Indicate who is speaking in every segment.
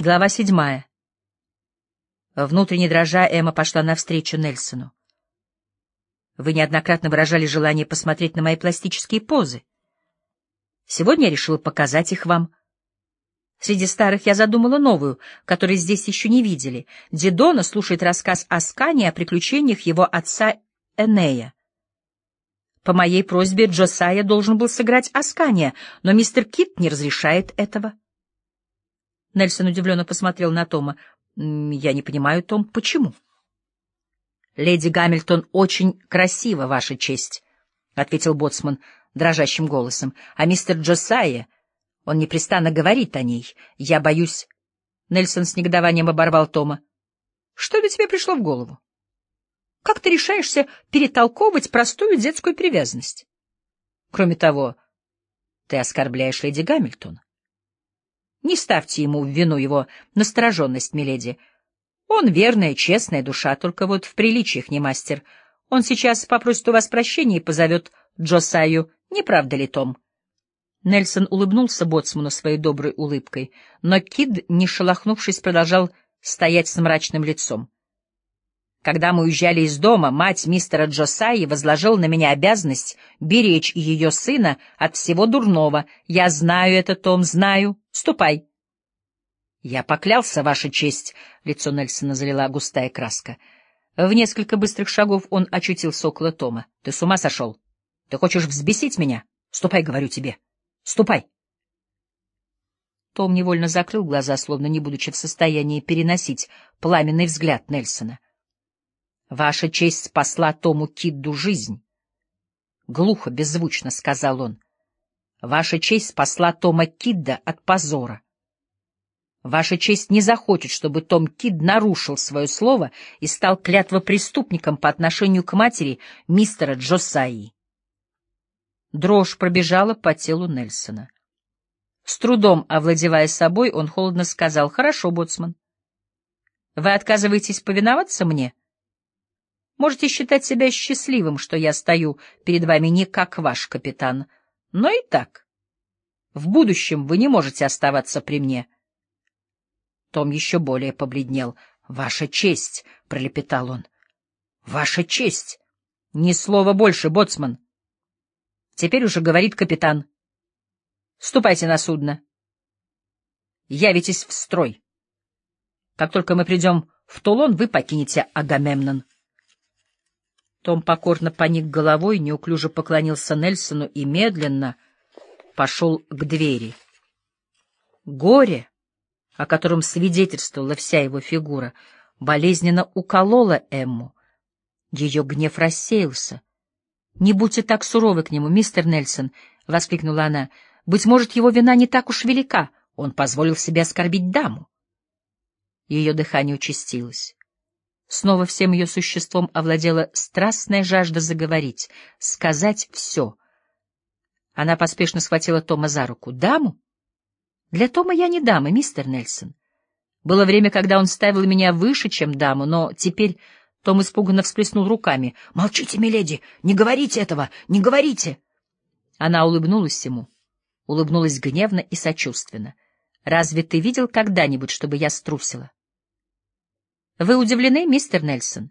Speaker 1: Глава седьмая. Внутренне дрожа, Эмма пошла навстречу Нельсону. Вы неоднократно выражали желание посмотреть на мои пластические позы. Сегодня я решила показать их вам. Среди старых я задумала новую, которую здесь еще не видели. Дидона слушает рассказ о Скане о приключениях его отца Энея. По моей просьбе Джосайя должен был сыграть Аскания, но мистер Кит не разрешает этого. Нельсон удивленно посмотрел на Тома. «Я не понимаю, Том, почему?» «Леди Гамильтон очень красива, Ваша честь», — ответил Боцман дрожащим голосом. «А мистер Джосайя, он непрестанно говорит о ней. Я боюсь...» Нельсон с негодованием оборвал Тома. «Что это тебе пришло в голову? Как ты решаешься перетолковывать простую детскую привязанность? Кроме того, ты оскорбляешь леди Гамильтон. Не ставьте ему в вину его настороженность, миледи. Он верная, честная душа, только вот в приличиях не мастер. Он сейчас попросит у вас прощения и позовет Джосаю, не правда ли, Том? Нельсон улыбнулся боцману своей доброй улыбкой, но Кид, не шелохнувшись, продолжал стоять с мрачным лицом. Когда мы уезжали из дома, мать мистера Джосаи возложила на меня обязанность беречь ее сына от всего дурного. Я знаю это, Том, знаю. Ступай. Я поклялся, Ваша честь. Лицо Нельсона залила густая краска. В несколько быстрых шагов он очутился около Тома. Ты с ума сошел? Ты хочешь взбесить меня? Ступай, говорю тебе. Ступай. Том невольно закрыл глаза, словно не будучи в состоянии переносить пламенный взгляд Нельсона. Ваша честь спасла Тому Кидду жизнь. Глухо, беззвучно сказал он. Ваша честь спасла Тома Кидда от позора. Ваша честь не захочет, чтобы Том Кид нарушил свое слово и стал клятвопреступником по отношению к матери мистера Джосаи. Дрожь пробежала по телу Нельсона. С трудом овладевая собой, он холодно сказал, «Хорошо, боцман. Вы отказываетесь повиноваться мне?» Можете считать себя счастливым, что я стою перед вами не как ваш капитан, но и так. В будущем вы не можете оставаться при мне. Том еще более побледнел. — Ваша честь! — пролепетал он. — Ваша честь! Ни слова больше, боцман! Теперь уже говорит капитан. — Ступайте на судно. Явитесь в строй. Как только мы придем в Тулон, вы покинете Агамемнон. Том покорно поник головой, неуклюже поклонился Нельсону и медленно пошел к двери. Горе, о котором свидетельствовала вся его фигура, болезненно укололо Эмму. Ее гнев рассеялся. — Не будьте так суровы к нему, мистер Нельсон, — воскликнула она. — Быть может, его вина не так уж велика. Он позволил себе оскорбить даму. Ее дыхание участилось. Снова всем ее существом овладела страстная жажда заговорить, сказать все. Она поспешно схватила Тома за руку. «Даму? Для Тома я не дама, мистер Нельсон. Было время, когда он ставил меня выше, чем даму, но теперь...» Том испуганно всплеснул руками. «Молчите, миледи! Не говорите этого! Не говорите!» Она улыбнулась ему, улыбнулась гневно и сочувственно. «Разве ты видел когда-нибудь, чтобы я струсила?» Вы удивлены, мистер Нельсон?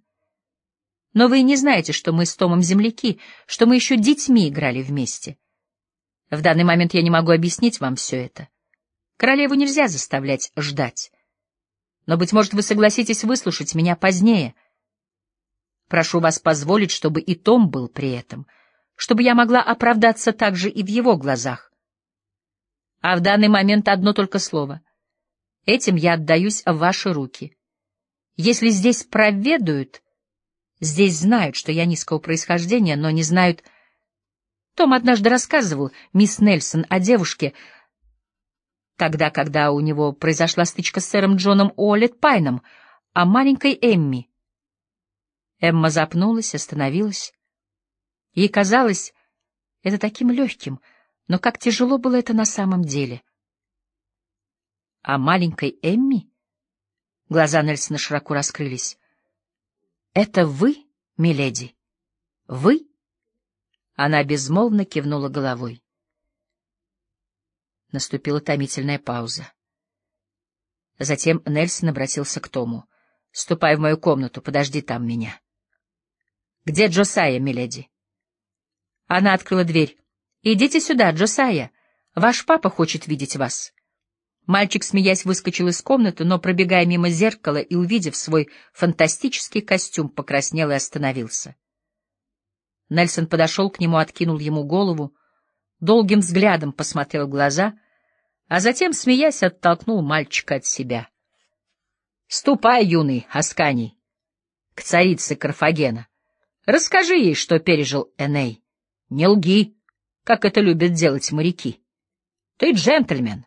Speaker 1: Но вы не знаете, что мы с Томом земляки, что мы еще детьми играли вместе. В данный момент я не могу объяснить вам все это. Королеву нельзя заставлять ждать. Но, быть может, вы согласитесь выслушать меня позднее. Прошу вас позволить, чтобы и Том был при этом, чтобы я могла оправдаться также и в его глазах. А в данный момент одно только слово. Этим я отдаюсь в ваши руки. Если здесь проведают, здесь знают, что я низкого происхождения, но не знают... Том однажды рассказывал мисс Нельсон о девушке, тогда, когда у него произошла стычка с сэром Джоном Уоллет Пайном, о маленькой Эмми. Эмма запнулась, остановилась. Ей казалось это таким легким, но как тяжело было это на самом деле. — А маленькой Эмми? Глаза Нельсона широко раскрылись. «Это вы, миледи? Вы?» Она безмолвно кивнула головой. Наступила томительная пауза. Затем Нельсон обратился к Тому. — Ступай в мою комнату, подожди там меня. — Где Джосайя, миледи? Она открыла дверь. — Идите сюда, Джосайя. Ваш папа хочет видеть вас. Мальчик, смеясь, выскочил из комнаты, но, пробегая мимо зеркала и увидев свой фантастический костюм, покраснел и остановился. Нельсон подошел к нему, откинул ему голову, долгим взглядом посмотрел в глаза, а затем, смеясь, оттолкнул мальчика от себя. — Ступай, юный Асканий, к царице Карфагена. Расскажи ей, что пережил Эней. Не лги, как это любят делать моряки. Ты джентльмен,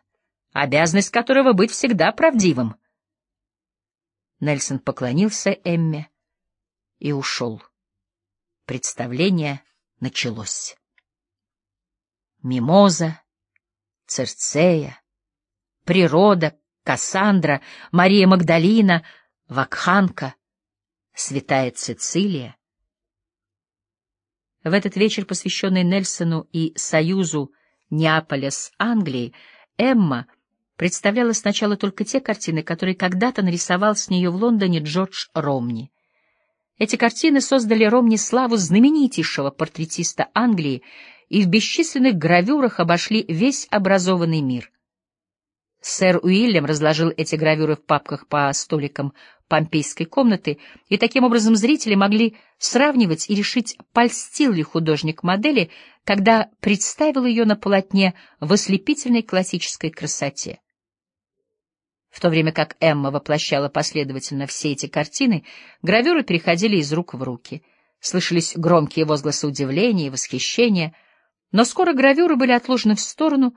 Speaker 1: обязанность которого быть всегда правдивым. Нельсон поклонился Эмме и ушел. Представление началось. Мимоза, Церцея, природа, Кассандра, Мария Магдалина, Вакханка, святая Цицилия. В этот вечер, посвященный Нельсону и союзу Неаполя с Англией, Эмма представляла сначала только те картины, которые когда-то нарисовал с нее в Лондоне Джордж Ромни. Эти картины создали Ромни славу знаменитейшего портретиста Англии и в бесчисленных гравюрах обошли весь образованный мир. Сэр Уильям разложил эти гравюры в папках по столикам помпейской комнаты, и таким образом зрители могли сравнивать и решить, польстил ли художник модели, когда представил ее на полотне в ослепительной классической красоте. В то время как Эмма воплощала последовательно все эти картины, гравюры переходили из рук в руки. Слышались громкие возгласы удивления и восхищения, но скоро гравюры были отложены в сторону,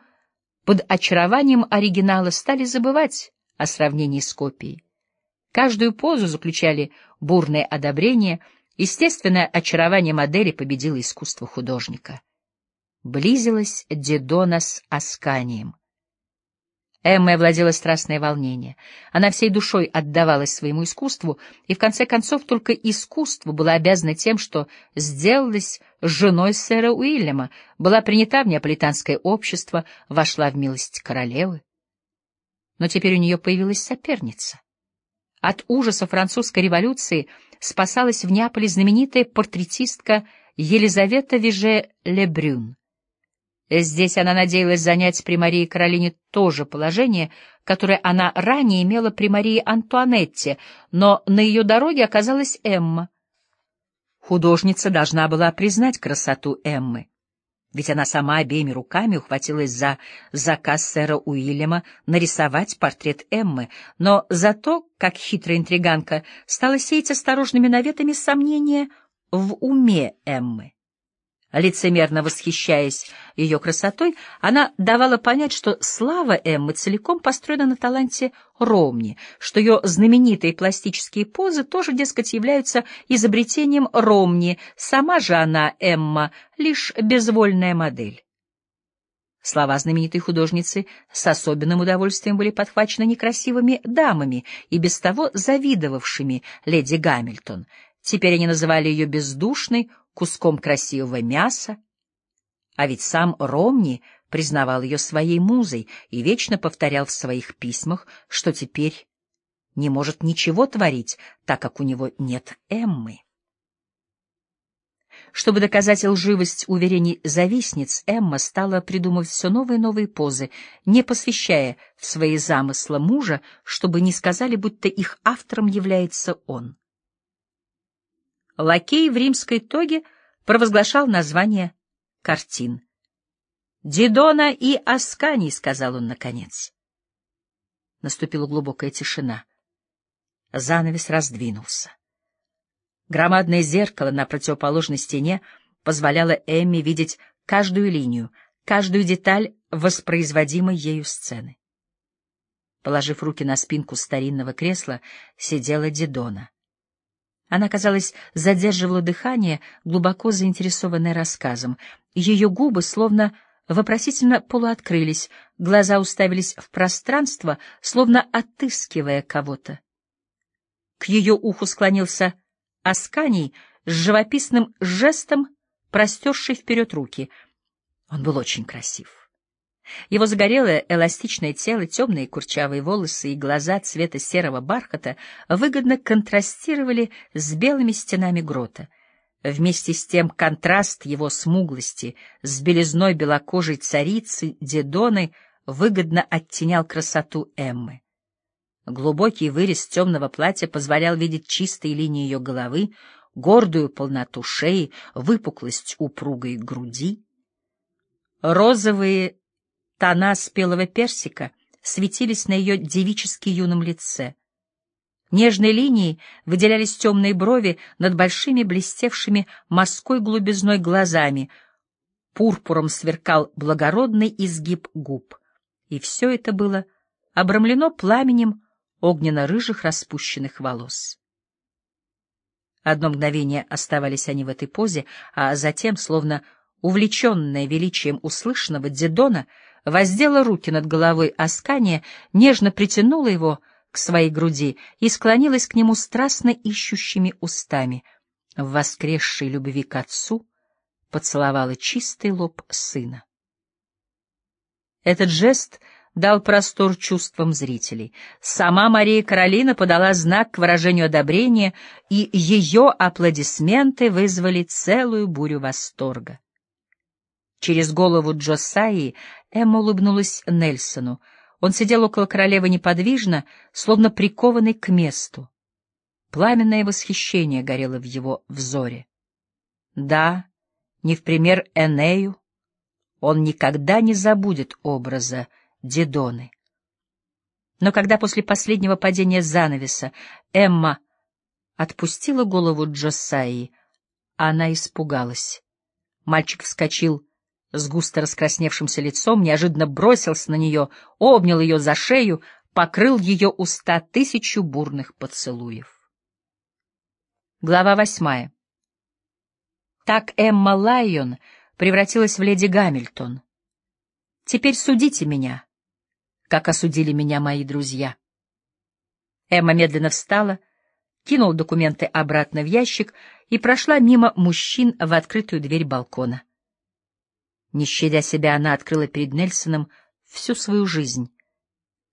Speaker 1: под очарованием оригинала стали забывать о сравнении с копией. Каждую позу заключали бурное одобрение, естественное очарование модели победило искусство художника. Близилась Дидона с Асканием — Эммой овладело страстное волнение. Она всей душой отдавалась своему искусству, и в конце концов только искусство было обязано тем, что сделалась женой сэра Уильяма, была принята в неаполитанское общество, вошла в милость королевы. Но теперь у нее появилась соперница. От ужаса французской революции спасалась в Неаполе знаменитая портретистка Елизавета Виже-Лебрюн. Здесь она надеялась занять при Марии Каролине то же положение, которое она ранее имела при Марии Антуанетте, но на ее дороге оказалась Эмма. Художница должна была признать красоту Эммы, ведь она сама обеими руками ухватилась за заказ сэра Уильяма нарисовать портрет Эммы, но зато, как хитрая интриганка, стала сеять осторожными наветами сомнения в уме Эммы. Лицемерно восхищаясь ее красотой, она давала понять, что слава Эммы целиком построена на таланте Ромни, что ее знаменитые пластические позы тоже, дескать, являются изобретением Ромни, сама же она, Эмма, лишь безвольная модель. Слова знаменитой художницы с особенным удовольствием были подхвачены некрасивыми дамами и без того завидовавшими леди Гамильтон. Теперь они называли ее бездушной, куском красивого мяса. А ведь сам Ромни признавал ее своей музой и вечно повторял в своих письмах, что теперь не может ничего творить, так как у него нет Эммы. Чтобы доказать лживость уверений завистниц, Эмма стала придумывать все новые и новые позы, не посвящая в свои замысла мужа, чтобы не сказали, будто их автором является он. Лакей в римской тоге провозглашал название картин. «Дидона и Асканий», — сказал он наконец. Наступила глубокая тишина. Занавес раздвинулся. Громадное зеркало на противоположной стене позволяло Эмми видеть каждую линию, каждую деталь воспроизводимой ею сцены. Положив руки на спинку старинного кресла, сидела Дидона. Она, казалось, задерживала дыхание, глубоко заинтересованная рассказом. Ее губы словно вопросительно полуоткрылись, глаза уставились в пространство, словно отыскивая кого-то. К ее уху склонился Асканий с живописным жестом, простерший вперед руки. Он был очень красив. Его загорелое эластичное тело, темные курчавые волосы и глаза цвета серого бархата выгодно контрастировали с белыми стенами грота. Вместе с тем контраст его смуглости с белизной белокожей царицы Дедоны выгодно оттенял красоту Эммы. Глубокий вырез темного платья позволял видеть чистые линии ее головы, гордую полноту шеи, выпуклость упругой груди. Розовые тона спелого персика светились на ее девически юном лице. Нежной линией выделялись темные брови над большими блестевшими морской глубизной глазами, пурпуром сверкал благородный изгиб губ. И все это было обрамлено пламенем огненно-рыжих распущенных волос. Одно мгновение оставались они в этой позе, а затем, словно увлеченная величием услышанного, Дедона воздела руки над головой Аскания, нежно притянула его к своей груди и склонилась к нему страстно ищущими устами. В воскресшей любви к отцу поцеловала чистый лоб сына. Этот жест — дал простор чувствам зрителей. Сама Мария Каролина подала знак к выражению одобрения, и ее аплодисменты вызвали целую бурю восторга. Через голову Джосаи Эмма улыбнулась Нельсону. Он сидел около королевы неподвижно, словно прикованный к месту. Пламенное восхищение горело в его взоре. Да, не в пример Энею, он никогда не забудет образа Дидоны. Но когда после последнего падения занавеса Эмма отпустила голову Джосаи, она испугалась. Мальчик вскочил с густо раскрасневшимся лицом, неожиданно бросился на нее, обнял ее за шею, покрыл ее уста тысячу бурных поцелуев. Глава восьмая. Так Эмма Лайон превратилась в леди Гамильтон. «Теперь судите меня», как осудили меня мои друзья. Эмма медленно встала, кинула документы обратно в ящик и прошла мимо мужчин в открытую дверь балкона. Не щадя себя, она открыла перед Нельсоном всю свою жизнь,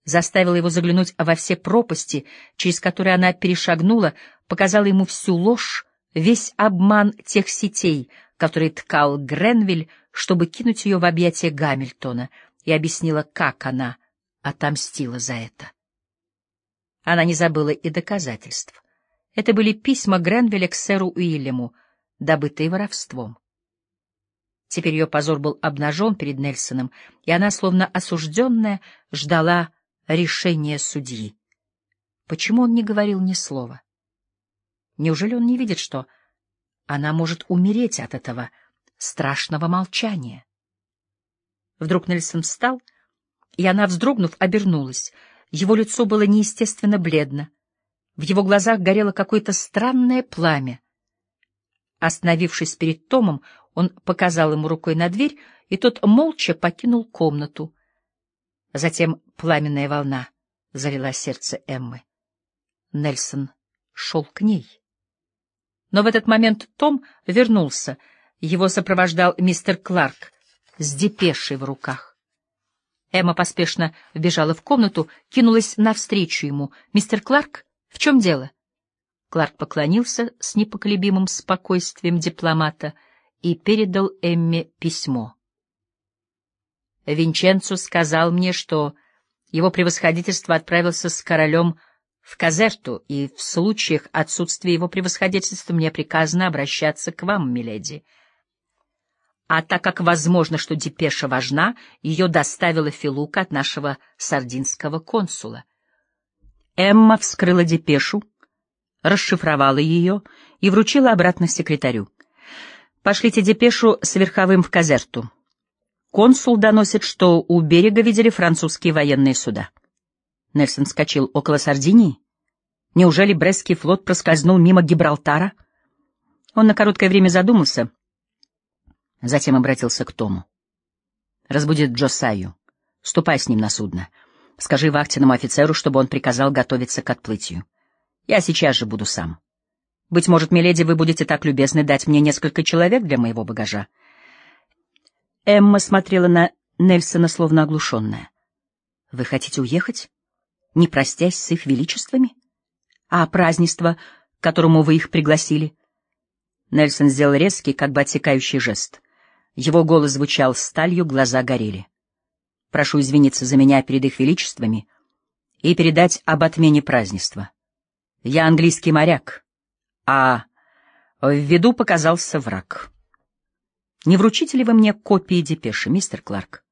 Speaker 1: заставила его заглянуть во все пропасти, через которые она перешагнула, показала ему всю ложь, весь обман тех сетей, которые ткал Гренвиль, чтобы кинуть ее в объятия Гамильтона, и объяснила, как она отомстила за это. Она не забыла и доказательств. Это были письма Гренвилля к сэру Уильяму, добытые воровством. Теперь ее позор был обнажен перед Нельсоном, и она, словно осужденная, ждала решения судьи. Почему он не говорил ни слова? Неужели он не видит, что она может умереть от этого страшного молчания? Вдруг Нельсон встал и она, вздрогнув, обернулась. Его лицо было неестественно бледно. В его глазах горело какое-то странное пламя. Остановившись перед Томом, он показал ему рукой на дверь, и тот молча покинул комнату. Затем пламенная волна залила сердце Эммы. Нельсон шел к ней. Но в этот момент Том вернулся. Его сопровождал мистер Кларк с депешей в руках. Эмма поспешно вбежала в комнату, кинулась навстречу ему. «Мистер Кларк, в чем дело?» Кларк поклонился с непоколебимым спокойствием дипломата и передал Эмме письмо. Винченцо сказал мне, что его превосходительство отправился с королем в Казерту, и в случаях отсутствия его превосходительства мне приказано обращаться к вам, миледи. А так как возможно, что депеша важна, ее доставила Филука от нашего сардинского консула. Эмма вскрыла депешу, расшифровала ее и вручила обратно секретарю. «Пошлите депешу с верховым в Казерту. Консул доносит, что у берега видели французские военные суда». Нельсон вскочил около Сардинии. Неужели Брестский флот проскользнул мимо Гибралтара? Он на короткое время задумался — Затем обратился к Тому. «Разбудит Джосаю. Ступай с ним на судно. Скажи вахтенному офицеру, чтобы он приказал готовиться к отплытию. Я сейчас же буду сам. Быть может, миледи, вы будете так любезны дать мне несколько человек для моего багажа». Эмма смотрела на Нельсона словно оглушенная. «Вы хотите уехать, не простясь с их величествами? А празднество, к которому вы их пригласили?» Нельсон сделал резкий, как бы отсекающий жест. Его голос звучал сталью, глаза горели. «Прошу извиниться за меня перед их величествами и передать об отмене празднества. Я английский моряк, а в виду показался враг. Не вручите ли вы мне копии депеши, мистер Кларк?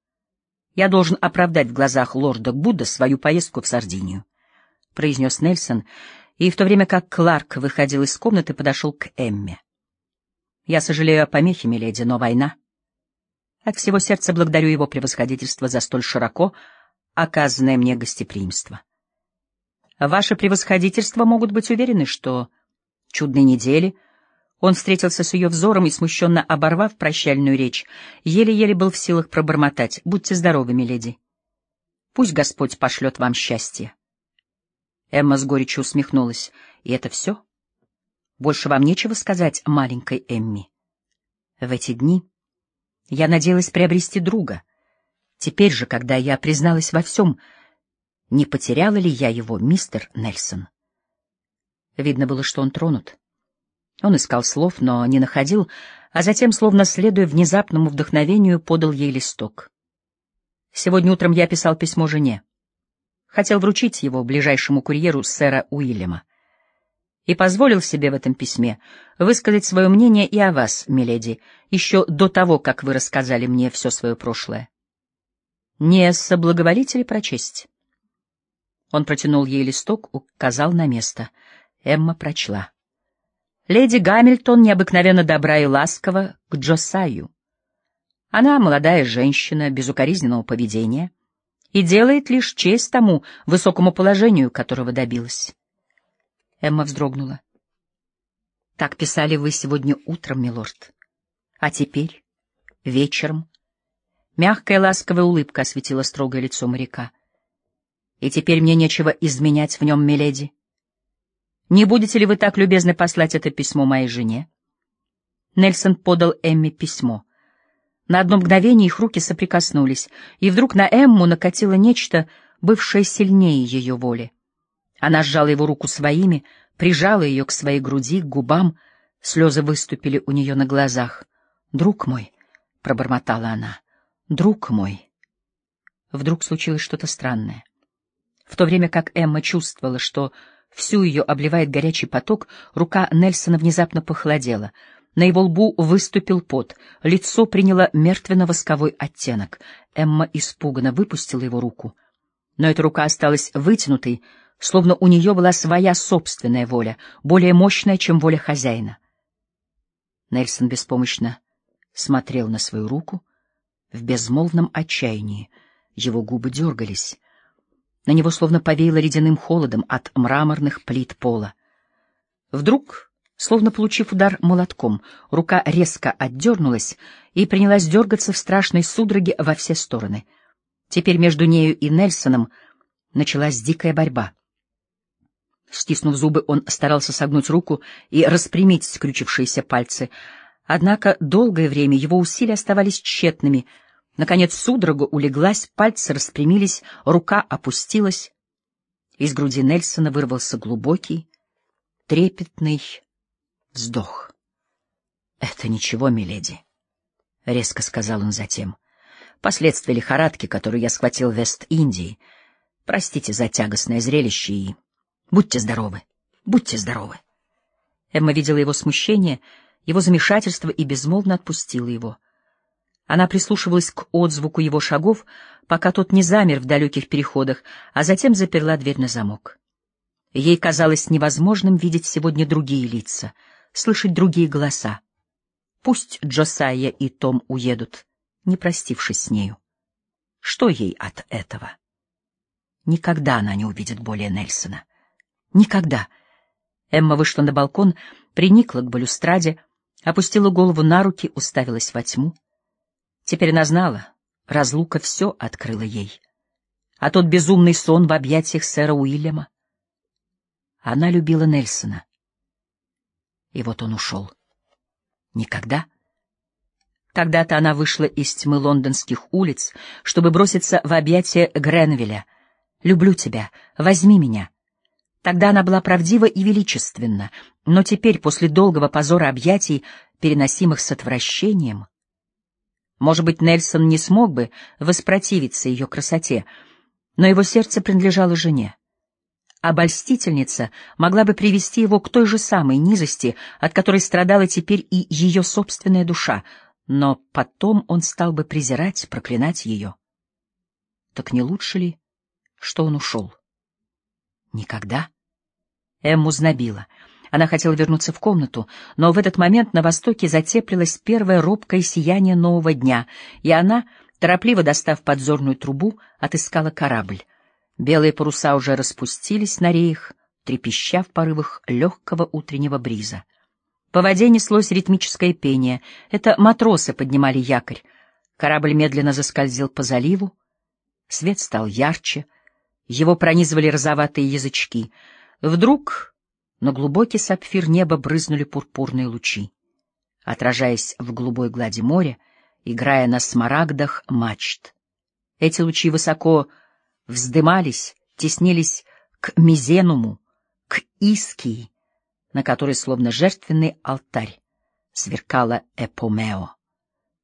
Speaker 1: Я должен оправдать в глазах лорда Гуда свою поездку в Сардинию, — произнес Нельсон, и в то время как Кларк выходил из комнаты, подошел к Эмме. Я сожалею о помехе, миледи, но война. От всего сердца благодарю его превосходительство за столь широко оказанное мне гостеприимство. Ваше превосходительство могут быть уверены, что чудной недели он встретился с ее взором и, смущенно оборвав прощальную речь, еле-еле был в силах пробормотать. «Будьте здоровы, миледи. Пусть Господь пошлет вам счастье». Эмма с горечью усмехнулась. «И это все? Больше вам нечего сказать маленькой Эмми?» В эти дни я надеялась приобрести друга. Теперь же, когда я призналась во всем, — не потеряла ли я его, мистер Нельсон? Видно было, что он тронут. Он искал слов, но не находил, а затем, словно следуя внезапному вдохновению, подал ей листок. Сегодня утром я писал письмо жене. Хотел вручить его ближайшему курьеру сэра Уильяма. И позволил себе в этом письме высказать свое мнение и о вас, миледи, еще до того, как вы рассказали мне все свое прошлое. Не соблаговолите ли прочесть? Он протянул ей листок, указал на место. Эмма прочла. Леди Гамильтон необыкновенно добра и ласкова к Джосаю. Она молодая женщина, безукоризненного поведения, и делает лишь честь тому высокому положению, которого добилась. Эмма вздрогнула. Так писали вы сегодня утром, милорд. А теперь, вечером. Мягкая ласковая улыбка осветила строгое лицо моряка и теперь мне нечего изменять в нем, миледи. Не будете ли вы так любезны послать это письмо моей жене? Нельсон подал Эмме письмо. На одно мгновение их руки соприкоснулись, и вдруг на Эмму накатило нечто, бывшее сильнее ее воли. Она сжала его руку своими, прижала ее к своей груди, к губам, слезы выступили у нее на глазах. «Друг мой», — пробормотала она, — «друг мой». Вдруг случилось что-то странное. В то время как Эмма чувствовала, что всю ее обливает горячий поток, рука Нельсона внезапно похолодела. На его лбу выступил пот, лицо приняло мертвенно-восковой оттенок. Эмма испуганно выпустила его руку. Но эта рука осталась вытянутой, словно у нее была своя собственная воля, более мощная, чем воля хозяина. Нельсон беспомощно смотрел на свою руку в безмолвном отчаянии. Его губы дергались. На него словно повеяло ледяным холодом от мраморных плит пола. Вдруг, словно получив удар молотком, рука резко отдернулась и принялась дергаться в страшной судороге во все стороны. Теперь между нею и Нельсоном началась дикая борьба. Стиснув зубы, он старался согнуть руку и распрямить скрючившиеся пальцы. Однако долгое время его усилия оставались тщетными — Наконец судорога улеглась, пальцы распрямились, рука опустилась. Из груди Нельсона вырвался глубокий, трепетный вздох. — Это ничего, миледи, — резко сказал он затем. — Последствия лихорадки, которую я схватил в Вест-Индии. Простите за тягостное зрелище и... Будьте здоровы, будьте здоровы. Эмма видела его смущение, его замешательство и безмолвно отпустила его — она прислушивалась к отзвуку его шагов, пока тот не замер в далеких переходах, а затем заперла дверь на замок. Ей казалось невозможным видеть сегодня другие лица, слышать другие голоса. Пусть Джосайя и Том уедут, не простившись с нею. Что ей от этого? Никогда она не увидит более Нельсона. Никогда. Эмма вышла на балкон, приникла к балюстраде, опустила голову на руки, уставилась во тьму. Теперь она знала, разлука все открыла ей. А тот безумный сон в объятиях сэра Уильяма. Она любила Нельсона. И вот он ушел. Никогда. Когда-то она вышла из тьмы лондонских улиц, чтобы броситься в объятия Гренвилля. «Люблю тебя, возьми меня». Тогда она была правдива и величественна, но теперь, после долгого позора объятий, переносимых с отвращением, может быть, Нельсон не смог бы воспротивиться ее красоте, но его сердце принадлежало жене. Обольстительница могла бы привести его к той же самой низости, от которой страдала теперь и ее собственная душа, но потом он стал бы презирать, проклинать ее. Так не лучше ли, что он ушел? Никогда. Эмму знобила. Она хотела вернуться в комнату, но в этот момент на востоке затеплилось первое робкое сияние нового дня, и она, торопливо достав подзорную трубу, отыскала корабль. Белые паруса уже распустились на реях, трепеща в порывах легкого утреннего бриза. По воде неслось ритмическое пение. Это матросы поднимали якорь. Корабль медленно заскользил по заливу. Свет стал ярче. Его пронизывали розоватые язычки. Вдруг на глубокий сапфир неба брызнули пурпурные лучи. Отражаясь в голубой глади моря, играя на смарагдах мачт. Эти лучи высоко вздымались, теснились к Мизенуму, к Искии, на которой, словно жертвенный алтарь, сверкала Эпомео,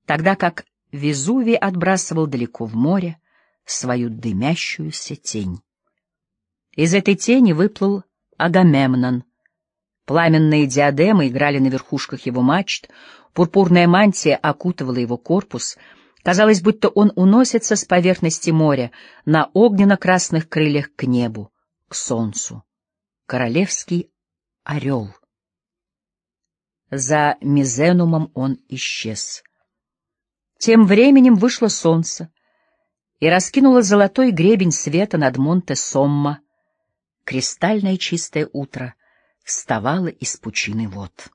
Speaker 1: тогда как Везувий отбрасывал далеко в море свою дымящуюся тень. Из этой тени выплыл Агамемнон. Пламенные диадемы играли на верхушках его мачт, пурпурная мантия окутывала его корпус. Казалось, будто он уносится с поверхности моря на огненно-красных крыльях к небу, к солнцу. Королевский орел. За мизенумом он исчез. Тем временем вышло солнце и раскинуло золотой гребень света над Монте-Сомма, кристальное чистое утро вставало из пучины вод.